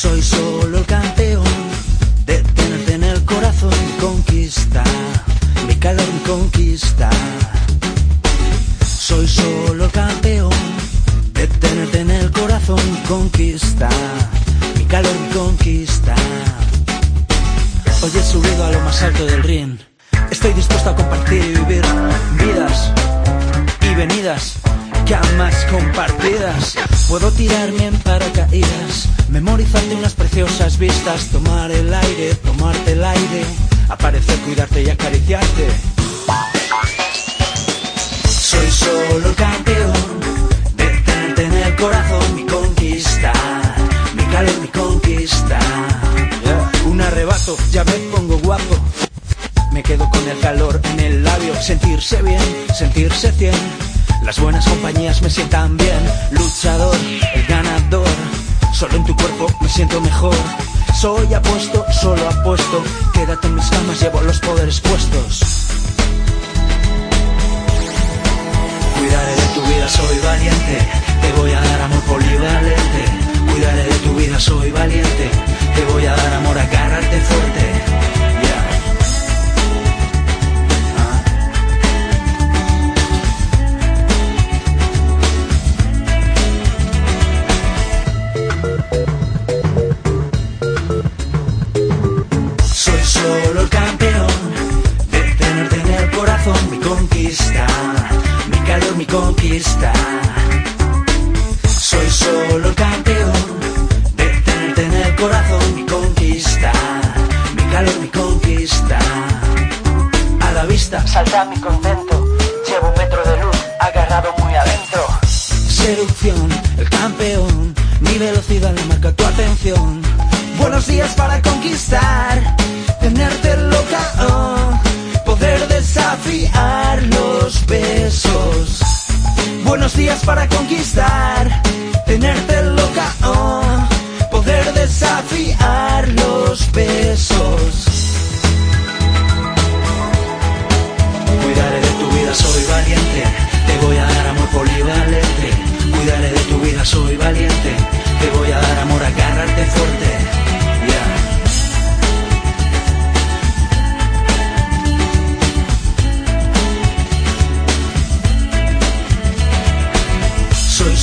Soy solo el campeón de tenerte en el corazón. Conquista, mi calor conquista. Soy solo el campeón de tenerte en el corazón. Conquista, mi calor conquista. Hoy he subido a lo más alto del ring. Estoy dispuesto a compartir y vivir vidas y venidas jamás compartidas. Puedo tirarme en paracaídas, memorizarte unas preciosas vistas, tomar el aire, tomarte el aire, aparecer, cuidarte y acariciarte. Soy solo el campeón de en el corazón, mi conquista, mi calor, mi conquista. Un arrebato, ya me pongo guapo. Me quedo con el calor en el labio, sentirse bien, sentirse cien. Las buenas compañías me sientan bien, luchador, el ganador. Solo en tu cuerpo me siento mejor. Soy apuesto, solo apuesto. Quédate en mis camas, llevo los poderes puestos. Soy solo campeón de tenerte en el corazón, mi conquista, mi calor, mi conquista. A la vista salta mi contento, llevo un metro de luz agarrado muy adentro. Seducción, el campeón, mi velocidad le marca tu atención. Buenos días para conquistar, tenerte loca, oh, poder desafiar. Buenos días para conquistar, tenerte loca, oh, poder desafiar los besos. Cuidaré de tu vida, soy valiente. Te voy a dar amor polivalente. Cuidaré de tu vida, soy valiente.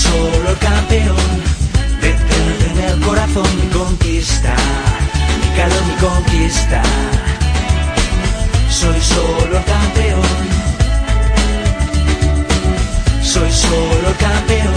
Solo el campeón de tenerte en el corazón, mi conquista, mi calor, mi conquista. Soy solo el campeón. Soy solo el campeón